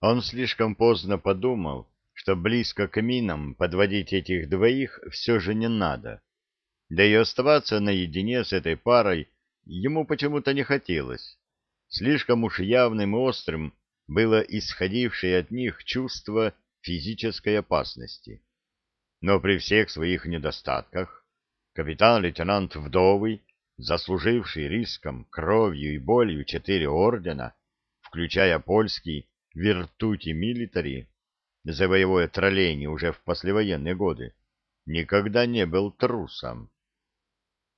Он слишком поздно подумал, что близко к минам подводить этих двоих все же не надо. Да и оставаться наедине с этой парой ему почему-то не хотелось. Слишком уж явным и острым было исходившее от них чувство физической опасности. Но при всех своих недостатках капитан-лейтенант Вдовый, заслуживший риском, кровью и болью четыре ордена, включая польский Виртути Милитари, за боевое тролление уже в послевоенные годы, никогда не был трусом.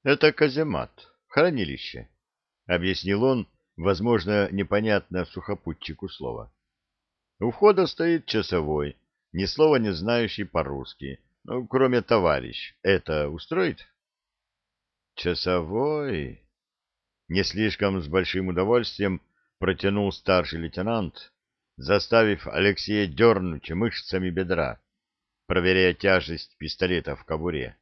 Это каземат, хранилище, — объяснил он, возможно, непонятно сухопутчику слова. У входа стоит часовой, ни слова не знающий по-русски, ну, кроме товарищ. Это устроит? Часовой? Не слишком с большим удовольствием протянул старший лейтенант, заставив Алексея дернуть мышцами бедра, проверяя тяжесть пистолета в кобуре.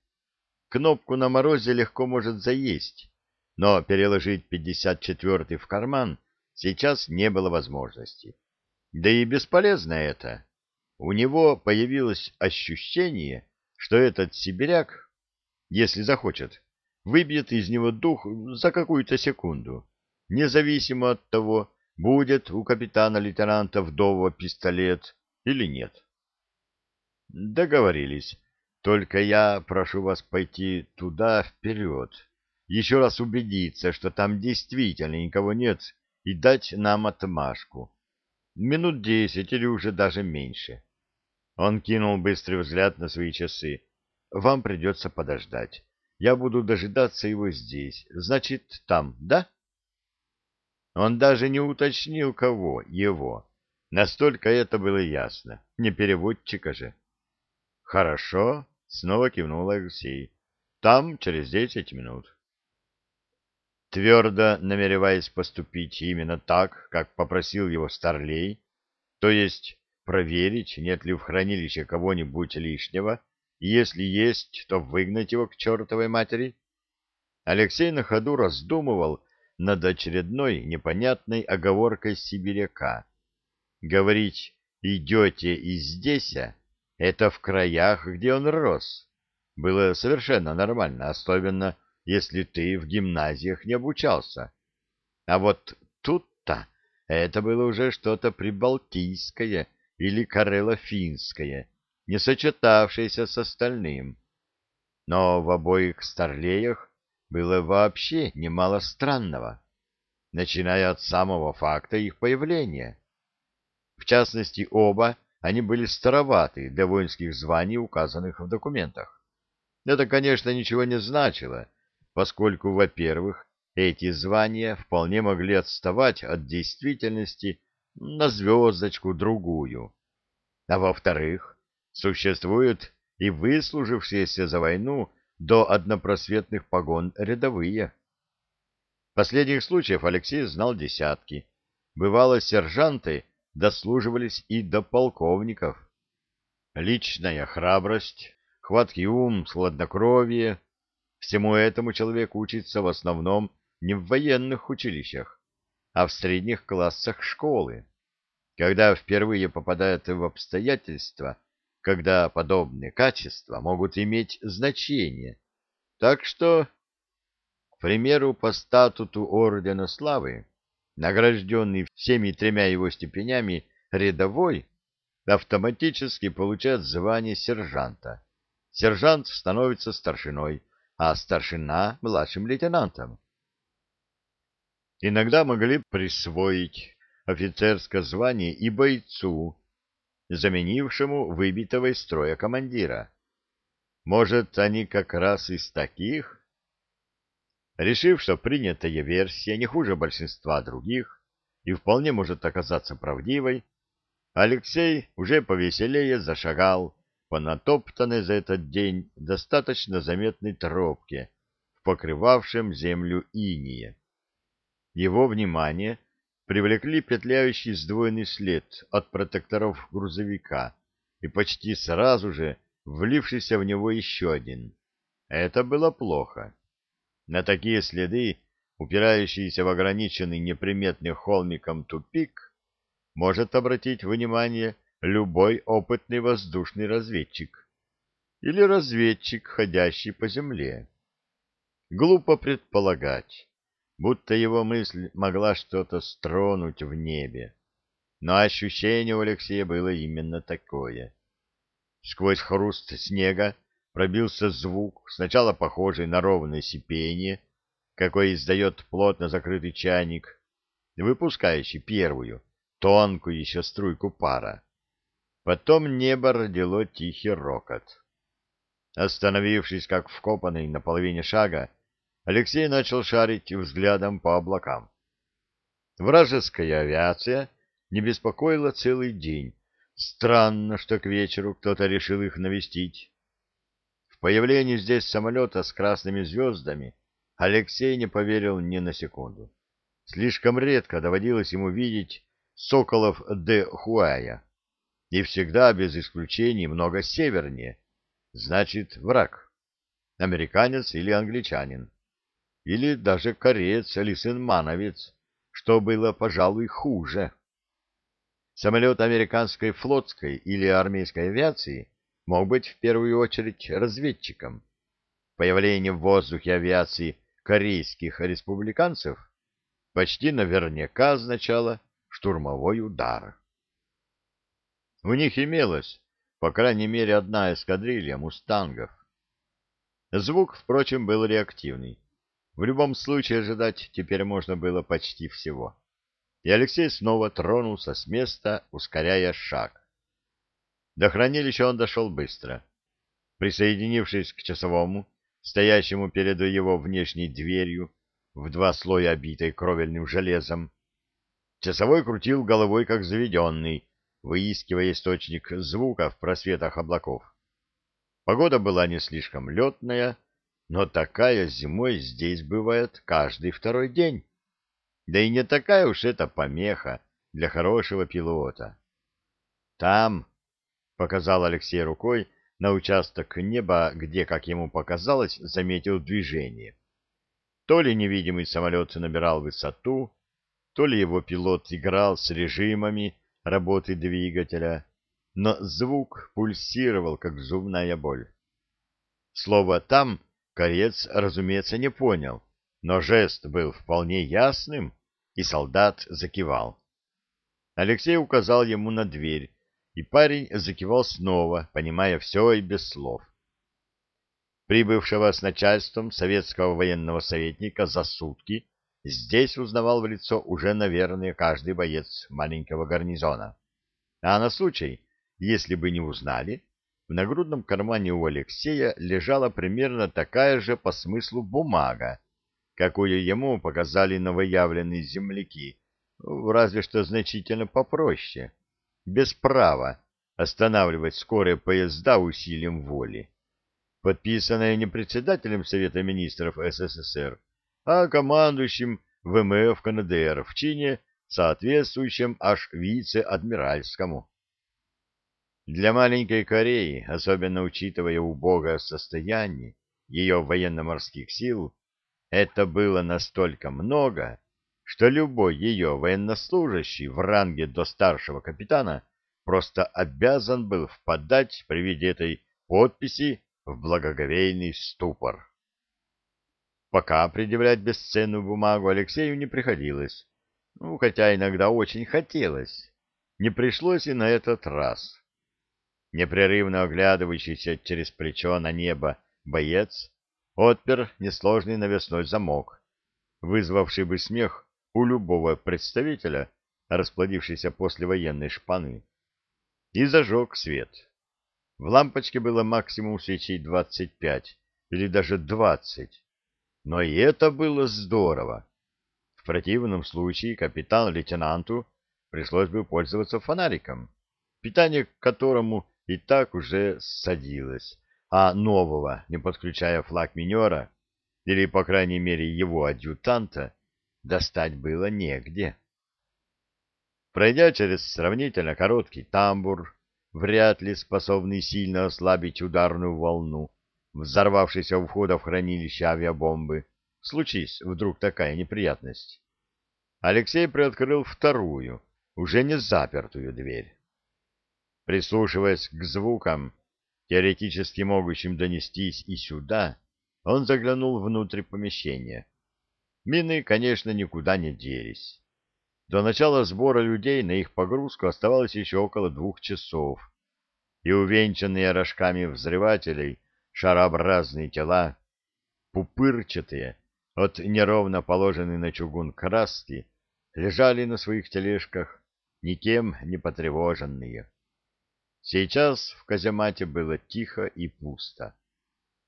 Кнопку на морозе легко может заесть, но переложить 54-й в карман сейчас не было возможности. Да и бесполезно это. У него появилось ощущение, что этот сибиряк, если захочет, выбьет из него дух за какую-то секунду, независимо от того, будет у капитана-лейтенанта Вдова пистолет или нет. Договорились. Только я прошу вас пойти туда вперед, еще раз убедиться, что там действительно никого нет, и дать нам отмашку. Минут десять или уже даже меньше. Он кинул быстрый взгляд на свои часы. Вам придется подождать. Я буду дожидаться его здесь. Значит, там, да? Он даже не уточнил, кого, его. Настолько это было ясно. Не переводчика же. Хорошо, снова кивнул Алексей. Там через десять минут. Твердо намереваясь поступить именно так, как попросил его Старлей, то есть проверить, нет ли в хранилище кого-нибудь лишнего, и если есть, то выгнать его к чертовой матери, Алексей на ходу раздумывал, над очередной непонятной оговоркой сибиряка. Говорить «идете и здесь» — это в краях, где он рос. Было совершенно нормально, особенно если ты в гимназиях не обучался. А вот тут-то это было уже что-то прибалтийское или карело-финское, не сочетавшееся с остальным. Но в обоих старлеях было вообще немало странного, начиная от самого факта их появления. В частности, оба они были староваты для воинских званий, указанных в документах. Это, конечно, ничего не значило, поскольку, во-первых, эти звания вполне могли отставать от действительности на звездочку-другую, а во-вторых, существуют и выслужившиеся за войну до однопросветных погон рядовые. Последних случаев Алексей знал десятки. Бывало, сержанты дослуживались и до полковников. Личная храбрость, хваткий ум, хладнокровие — всему этому человек учится в основном не в военных училищах, а в средних классах школы. Когда впервые попадает в обстоятельства, когда подобные качества могут иметь значение. Так что, к примеру, по статуту Ордена Славы, награжденный всеми тремя его степенями рядовой, автоматически получает звание сержанта. Сержант становится старшиной, а старшина — младшим лейтенантом. Иногда могли присвоить офицерское звание и бойцу, заменившему выбитого из строя командира. Может, они как раз из таких? Решив, что принятая версия не хуже большинства других и вполне может оказаться правдивой, Алексей уже повеселее зашагал по натоптанной за этот день достаточно заметной тропке покрывавшем землю инее. Его внимание привлекли петляющий сдвоенный след от протекторов грузовика и почти сразу же влившийся в него еще один. Это было плохо. На такие следы, упирающиеся в ограниченный неприметным холмиком тупик, может обратить внимание любой опытный воздушный разведчик или разведчик, ходящий по земле. Глупо предполагать, будто его мысль могла что-то стронуть в небе, но ощущение у Алексея было именно такое. Сквозь хруст снега пробился звук, сначала похожий на ровное сипение, какой издает плотно закрытый чайник, выпускающий первую, тонкую еще струйку пара. Потом небо родило тихий рокот. Остановившись, как вкопанный на половине шага, Алексей начал шарить взглядом по облакам. Вражеская авиация не беспокоила целый день. Странно, что к вечеру кто-то решил их навестить. В появлении здесь самолета с красными звездами Алексей не поверил ни на секунду. Слишком редко доводилось ему видеть соколов де Хуая, и всегда, без исключений, много севернее. Значит, враг. Американец или англичанин. Или даже кореец или сын-мановец, что было, пожалуй, хуже. Самолет американской флотской или армейской авиации мог быть в первую очередь разведчиком. Появление в воздухе авиации корейских республиканцев почти наверняка означало штурмовой удар. У них имелась, по крайней мере, одна эскадрилья мустангов. Звук, впрочем, был реактивный. В любом случае ожидать теперь можно было почти всего. И Алексей снова тронулся с места, ускоряя шаг. До хранилища он дошел быстро. Присоединившись к часовому, стоящему перед его внешней дверью, в два слоя обитой кровельным железом, часовой крутил головой, как заведенный, выискивая источник звука в просветах облаков. Погода была не слишком летная, но такая зимой здесь бывает каждый второй день. Да и не такая уж это помеха для хорошего пилота. Там, — показал Алексей рукой на участок неба, где, как ему показалось, заметил движение. То ли невидимый самолет набирал высоту, то ли его пилот играл с режимами работы двигателя, но звук пульсировал, как зубная боль. Слово «там» корец, разумеется, не понял, но жест был вполне ясным, и солдат закивал. Алексей указал ему на дверь, и парень закивал снова, понимая все и без слов. Прибывшего с начальством советского военного советника за сутки здесь узнавал в лицо уже, наверное, каждый боец маленького гарнизона. А на случай, если бы не узнали, в нагрудном кармане у Алексея лежала примерно такая же по смыслу бумага, какую ему показали новоявленные земляки, разве что значительно попроще без права останавливать скорые поезда усилием воли, подписанное не председателем Совета министров СССР, а командующим ВМФ КНДР в чине, соответствующем аж вице-адмиральскому. Для маленькой Кореи, особенно учитывая убогое состояние ее военно-морских сил, это было настолько много, что любой ее военнослужащий в ранге до старшего капитана просто обязан был впадать при виде этой подписи в благоговейный ступор. Пока предъявлять бесценную бумагу Алексею не приходилось, ну, хотя иногда очень хотелось. Не пришлось и на этот раз. Непрерывно оглядывающийся через плечо на небо боец отпер несложный навесной замок, вызвавший бы смех у любого представителя, расплодившейся послевоенной шпаны, и зажег свет. В лампочке было максимум свечей 25 или даже 20, но и это было здорово. В противном случае капитан-лейтенанту пришлось бы пользоваться фонариком, питание к которому и так уже садилось, а нового, не подключая флаг минера, или, по крайней мере, его адъютанта, достать было негде. Пройдя через сравнительно короткий тамбур, вряд ли способный сильно ослабить ударную волну, взорвавшейся у входа в хранилище авиабомбы, случись вдруг такая неприятность. Алексей приоткрыл вторую, уже не запертую дверь. Прислушиваясь к звукам, теоретически могущим донестись и сюда, он заглянул внутрь помещения. Мины, конечно, никуда не делись. До начала сбора людей на их погрузку оставалось еще около двух часов, и увенчанные рожками взрывателей шарообразные тела, пупырчатые, от неровно положенной на чугун краски, лежали на своих тележках, никем не потревоженные. Сейчас в каземате было тихо и пусто,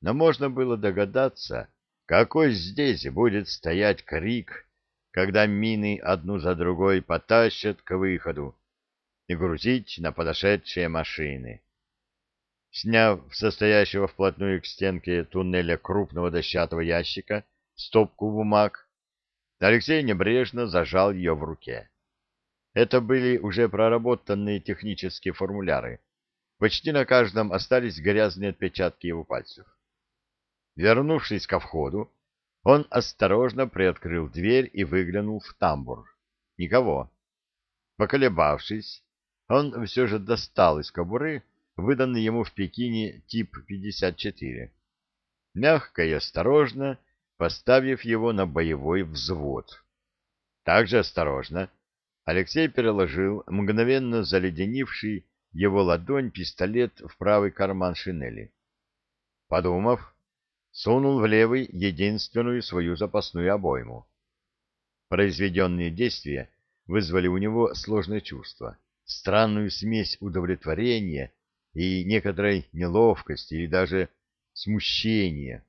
но можно было догадаться, какой здесь будет стоять крик, когда мины одну за другой потащат к выходу и грузить на подошедшие машины. Сняв состоящего вплотную к стенке туннеля крупного дощатого ящика стопку бумаг, Алексей небрежно зажал ее в руке. Это были уже проработанные технические формуляры. Почти на каждом остались грязные отпечатки его пальцев. Вернувшись ко входу, он осторожно приоткрыл дверь и выглянул в тамбур. Никого. Поколебавшись, он все же достал из кобуры выданный ему в Пекине тип 54. Мягко и осторожно поставив его на боевой взвод. Также осторожно Алексей переложил мгновенно заледенивший его ладонь пистолет в правый карман шинели. Подумав, сунул в левый единственную свою запасную обойму. Произведенные действия вызвали у него сложное чувство, странную смесь удовлетворения и некоторой неловкости или даже смущения.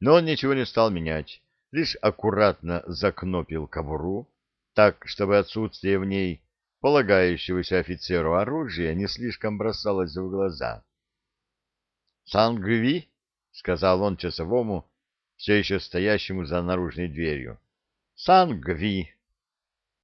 Но он ничего не стал менять, лишь аккуратно закнопил кобуру, так, чтобы отсутствие в ней полагающегося офицеру оружия не слишком бросалось в глаза. «Сангви?» — сказал он часовому, все еще стоящему за наружной дверью. — Сан-Гви.